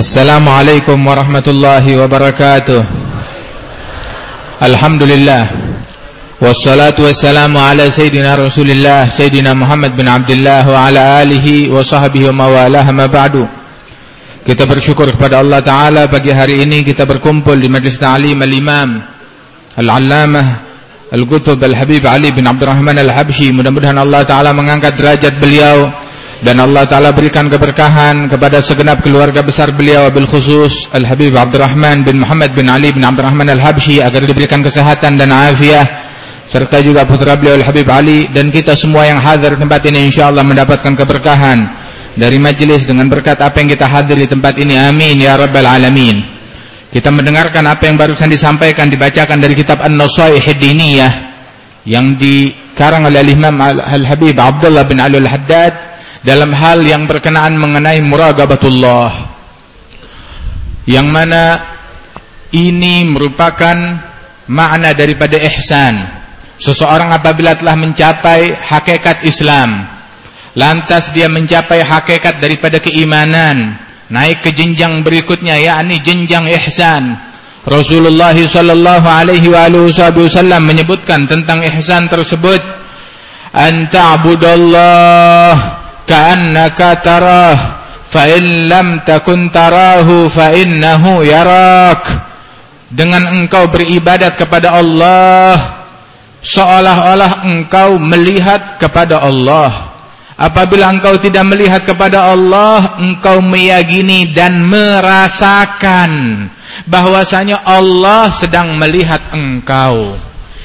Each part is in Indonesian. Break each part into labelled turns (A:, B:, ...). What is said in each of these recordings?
A: Assalamualaikum warahmatullahi wabarakatuh. Alhamdulillah. Wassalatu wassalamu ala Sayyidina Rasulillah Sayyidina Muhammad bin Abdullah Wa ala alihi wa sahbihi wa mawalah ma ba'du. Kita bersyukur kepada Allah Ta'ala Pagi hari ini kita berkumpul di Majlis Ta'alim Al-Imam Al-Allamah Al-Qutub Al-Habib Ali bin Abdurrahman Al-Habshi Mudah-mudahan Allah Ta'ala mengangkat derajat beliau dan Allah Ta'ala berikan keberkahan kepada segenap keluarga besar beliau bil khusus Al-Habib Abdurrahman bin Muhammad bin Ali bin Abdurrahman Al-Habshi agar diberikan kesehatan dan afiah. Serta juga putra beliau Al-Habib Ali dan kita semua yang hadir di tempat ini insyaallah mendapatkan keberkahan dari majlis dengan berkat apa yang kita hadir di tempat ini. Amin ya rabbal alamin. Kita mendengarkan apa yang barusan disampaikan dibacakan dari kitab An-Nasaih Diniyah yang dikarang oleh Al-Habib Abdullah bin Ali Al-Haddad dalam hal yang berkenaan mengenai muragabatullah. Yang mana ini merupakan makna daripada ihsan. Seseorang apabila telah mencapai hakikat Islam lantas dia mencapai hakikat daripada keimanan naik ke jenjang berikutnya yakni jenjang ihsan. Rasulullah sallallahu alaihi wasallam menyebutkan tentang ihsan tersebut an ta'budallah ka'annaka tarah fa in lam takun tarahu fa yarak dengan engkau beribadat kepada Allah seolah-olah engkau melihat kepada Allah. Apabila engkau tidak melihat kepada Allah engkau meyakini dan merasakan bahwasanya Allah sedang melihat engkau.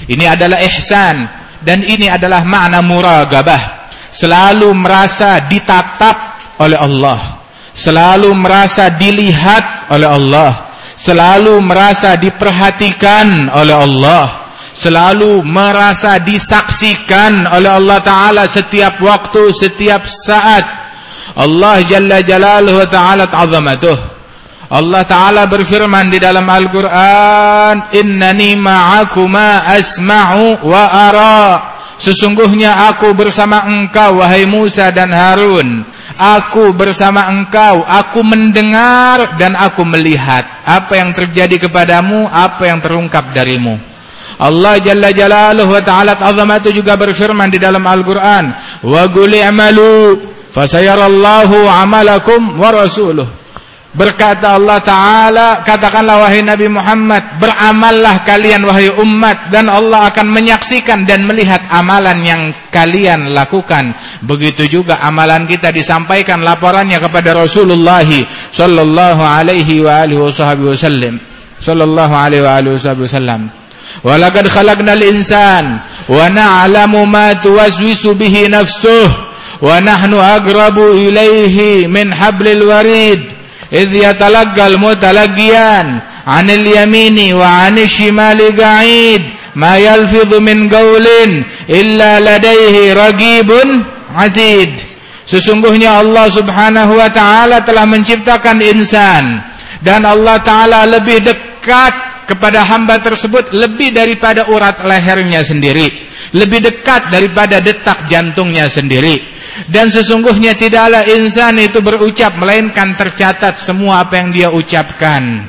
A: Ini adalah ihsan dan ini adalah makna muragabah selalu merasa ditatap oleh Allah, selalu merasa dilihat oleh Allah, selalu merasa diperhatikan oleh Allah, selalu merasa disaksikan oleh Allah Taala setiap waktu, setiap saat. Allah Jalla Jalaluhu Taala ta'zamatuh. Allah Ta'ala berfirman di dalam Al-Quran Innani ma'akuma asma'u wa ara' Sesungguhnya aku bersama engkau wahai Musa dan Harun. Aku bersama engkau Aku mendengar dan aku melihat. Apa yang terjadi kepadamu Apa yang terungkap darimu. Allah Jalla Jalaluhu wa ta'ala azamatu juga berfirman di dalam Al-Quran Wa guli amalu Fasayarallahu amalakum wa rasuluh Berkata Allah Ta'ala, katakanlah wahai Nabi Muhammad, beramallah kalian wahai umat, dan Allah akan menyaksikan dan melihat amalan yang kalian lakukan. Begitu juga amalan kita disampaikan laporannya kepada Rasulullah Sallallahu Alaihi wa alihi wasallam. Sallallahu Alaihi wa alihi wasallam. Walaqad khalaqnal insan wa na'lamu ma tuwaswisu bihi nafsuh wa nahnu agrabu ilaihi min hablil warid idh yatalaggal mutalaggiyan 'anil yamini wa 'anil shimali ga'id ma yalfidhu min qawlin illa ladaihi ragibun 'atid. Sesungguhnya Allah Subhanahu wa taala telah menciptakan insan dan Allah taala lebih dekat kepada hamba tersebut lebih daripada urat lehernya sendiri lebih dekat daripada detak jantungnya sendiri dan sesungguhnya tidaklah insan itu berucap melainkan tercatat semua apa yang dia ucapkan.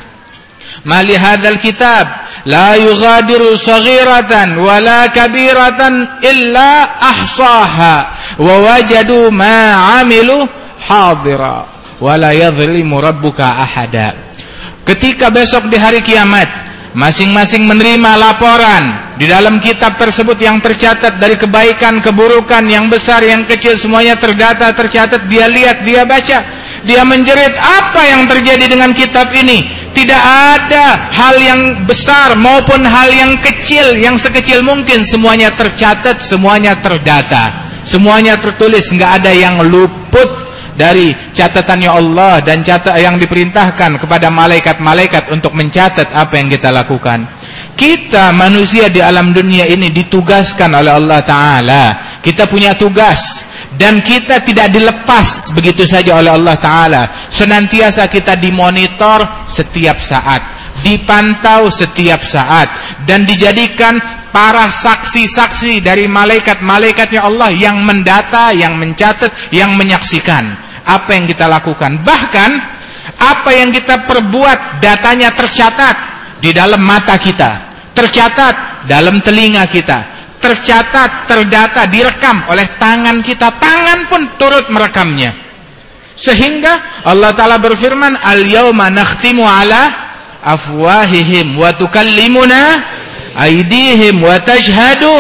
A: Mali hadzal kitab la yughadiru saghiratan wala kabiratan illa ahsaha wa wajadu ma amilu hadira wala yadhlimu rabbuka ahada. Ketika besok di hari kiamat masing-masing menerima laporan di dalam kitab tersebut yang tercatat dari kebaikan, keburukan, yang besar, yang kecil, semuanya terdata, tercatat. Dia lihat, dia baca. Dia menjerit apa yang terjadi dengan kitab ini. Tidak ada hal yang besar maupun hal yang kecil, yang sekecil mungkin. Semuanya tercatat, semuanya terdata. Semuanya tertulis, nggak ada yang luput dari catatannya Allah dan catat yang diperintahkan kepada malaikat-malaikat untuk mencatat apa yang kita lakukan. Kita manusia di alam dunia ini ditugaskan oleh Allah Ta'ala. Kita punya tugas. Dan kita tidak dilepas begitu saja oleh Allah Ta'ala. Senantiasa kita dimonitor setiap saat. Dipantau setiap saat. Dan dijadikan para saksi-saksi dari malaikat-malaikatnya Allah yang mendata, yang mencatat, yang menyaksikan apa yang kita lakukan. Bahkan Apa yang kita perbuat datanya tercatat di dalam mata kita, tercatat dalam telinga kita, tercatat, terdata, direkam oleh tangan kita. Tangan pun turut merekamnya. Sehingga Allah Ta'ala berfirman, Al-yawma nakhtimu ala afwahihim wa tukallimuna aidihim wa tashhadu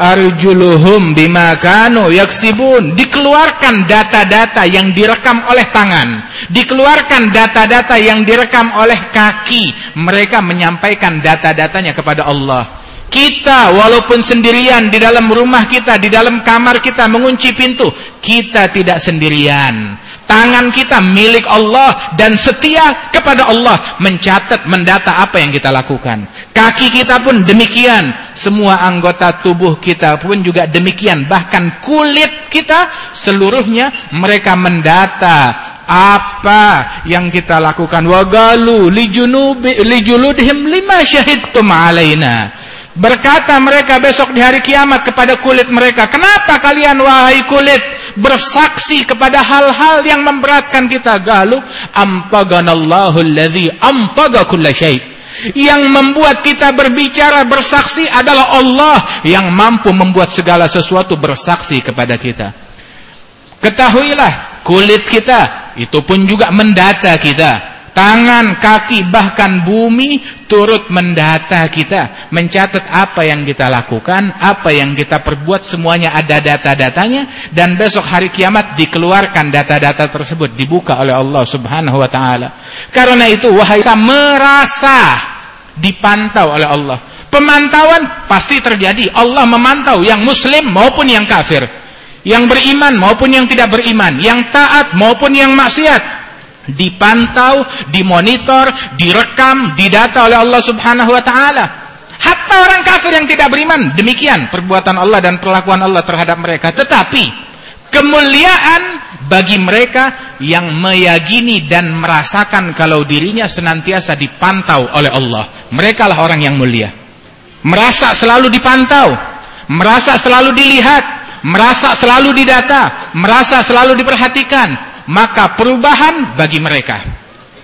A: arjuluhum bima kanu yaksibun. Dikeluarkan data-data yang direkam oleh tangan. Dikeluarkan data-data yang direkam oleh kaki. Mereka menyampaikan data-datanya kepada Allah kita walaupun sendirian di dalam rumah kita, di dalam kamar kita mengunci pintu, kita tidak sendirian. Tangan kita milik Allah dan setia kepada Allah mencatat, mendata apa yang kita lakukan. Kaki kita pun demikian. Semua anggota tubuh kita pun juga demikian. Bahkan kulit kita seluruhnya mereka mendata apa yang kita lakukan. Wagalu lijunubi lijuludhim lima syahidtum alaina. Berkata mereka besok di hari kiamat kepada kulit mereka, "Kenapa kalian wahai kulit bersaksi kepada hal-hal yang memberatkan kita?" Galu, "Ampaganallahu alladzi ampaga kulla Yang membuat kita berbicara bersaksi adalah Allah yang mampu membuat segala sesuatu bersaksi kepada kita. Ketahuilah, kulit kita itu pun juga mendata kita tangan, kaki, bahkan bumi turut mendata kita, mencatat apa yang kita lakukan, apa yang kita perbuat, semuanya ada data-datanya dan besok hari kiamat dikeluarkan data-data tersebut dibuka oleh Allah Subhanahu wa taala. Karena itu wahai merasa dipantau oleh Allah. Pemantauan pasti terjadi. Allah memantau yang muslim maupun yang kafir. Yang beriman maupun yang tidak beriman, yang taat maupun yang maksiat dipantau, dimonitor, direkam, didata oleh Allah Subhanahu wa taala. Hatta orang kafir yang tidak beriman, demikian perbuatan Allah dan perlakuan Allah terhadap mereka. Tetapi kemuliaan bagi mereka yang meyakini dan merasakan kalau dirinya senantiasa dipantau oleh Allah. Mereka lah orang yang mulia. Merasa selalu dipantau, merasa selalu dilihat, merasa selalu didata, merasa selalu diperhatikan, maka perubahan bagi mereka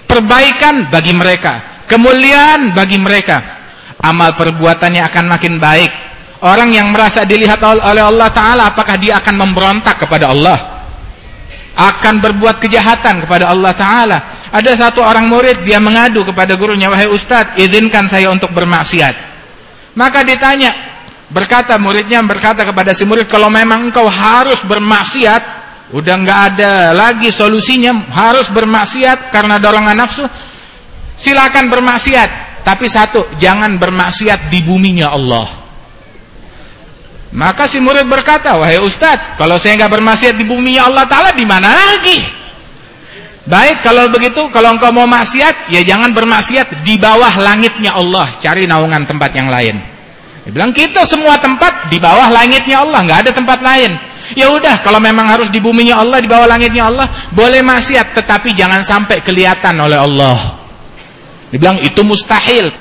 A: perbaikan bagi mereka kemuliaan bagi mereka. Amal perbuatannya akan makin baik. Orang yang merasa dilihat oleh Allah Ta'ala apakah dia akan memberontak kepada Allah? Akan berbuat kejahatan kepada Allah Ta'ala? Ada satu orang murid dia mengadu kepada gurunya wahai ustadz izinkan saya untuk bermaksiat. Maka ditanya berkata muridnya berkata kepada si murid kalau memang engkau harus bermaksiat Udah nggak ada lagi solusinya harus bermaksiat karena dorongan nafsu. Silakan bermaksiat, tapi satu, jangan bermaksiat di buminya Allah. Maka si murid berkata, "Wahai ustaz, kalau saya nggak bermaksiat di buminya Allah taala di mana lagi?" Baik, kalau begitu, kalau engkau mau maksiat, ya jangan bermaksiat di bawah langitnya Allah, cari naungan tempat yang lain. Dia bilang kita semua tempat di bawah langitnya Allah, nggak ada tempat lain. Ya udah, kalau memang harus di buminya Allah, di bawah langitnya Allah, boleh maksiat, tetapi jangan sampai kelihatan oleh Allah. Dibilang itu mustahil.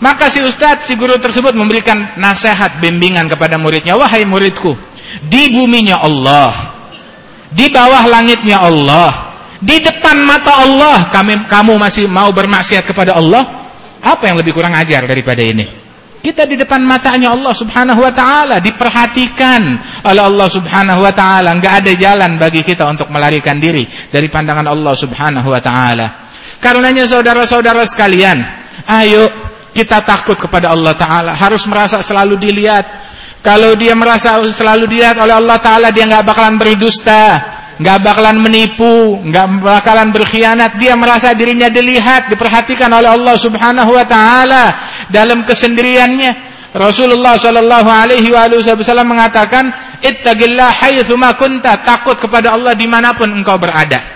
A: Maka si ustadz, si guru tersebut memberikan nasihat, bimbingan kepada muridnya. Wahai muridku, di buminya Allah, di bawah langitnya Allah, di depan mata Allah, kami, kamu masih mau bermaksiat kepada Allah? Apa yang lebih kurang ajar daripada ini? Kita di depan matanya Allah subhanahu wa ta'ala. Diperhatikan oleh Allah subhanahu wa ta'ala. Nggak ada jalan bagi kita untuk melarikan diri dari pandangan Allah subhanahu wa ta'ala. Karenanya saudara-saudara sekalian. Ayo kita takut kepada Allah ta'ala. Harus merasa selalu dilihat. Kalau dia merasa selalu dilihat oleh Allah ta'ala. Dia nggak bakalan berdusta nggak bakalan menipu, nggak bakalan berkhianat. Dia merasa dirinya dilihat, diperhatikan oleh Allah Subhanahu wa taala dalam kesendiriannya. Rasulullah sallallahu alaihi wasallam mengatakan, "Ittaqillah haitsu ma kunta." Takut kepada Allah di mana pun engkau berada.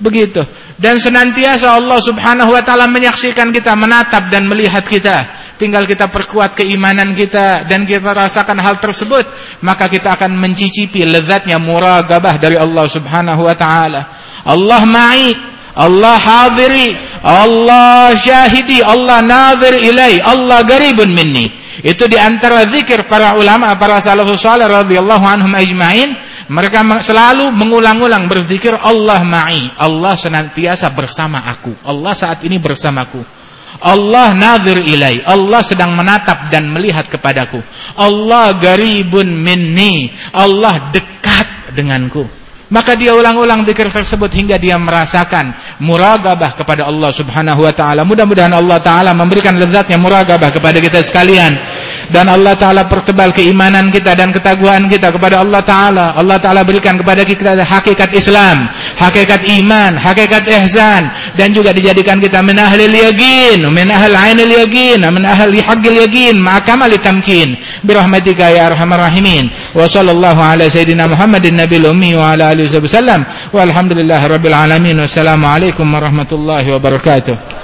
A: Begitu. Dan senantiasa Allah subhanahu wa ta'ala menyaksikan kita, menatap dan melihat kita. Tinggal kita perkuat keimanan kita dan kita rasakan hal tersebut. Maka kita akan mencicipi lezatnya muragabah dari Allah subhanahu wa ta'ala. Allah ma'i, Allah hadiri, Allah syahidi, Allah nazir ilai, Allah garibun minni. Itu di antara zikir para ulama, para salafus salih radhiyallahu anhum ajma'in, mereka selalu mengulang-ulang berzikir Allah ma'i. Allah senantiasa bersama aku. Allah saat ini bersamaku. Allah nazir ilai. Allah sedang menatap dan melihat kepadaku. Allah garibun minni. Allah dekat denganku. Maka dia ulang-ulang zikir tersebut hingga dia merasakan muragabah kepada Allah Subhanahu wa taala. Mudah-mudahan Allah taala memberikan lezatnya muragabah kepada kita sekalian dan Allah taala pertebal keimanan kita dan ketaguhan kita kepada Allah taala. Allah taala berikan kepada kita hakikat Islam, hakikat iman, hakikat ihsan dan juga dijadikan kita min ahlil yaqin, min ahli ainil yaqin, min ahli haqqil yaqin, ma kamali tamkin. Bi rahmatika ya arhamar rahimin. Wa sallallahu ala sayidina Muhammadin nabiyil ummi wa ala alihi wasallam walhamdulillahi rabbil alamin wassalamu alaikum warahmatullahi wabarakatuh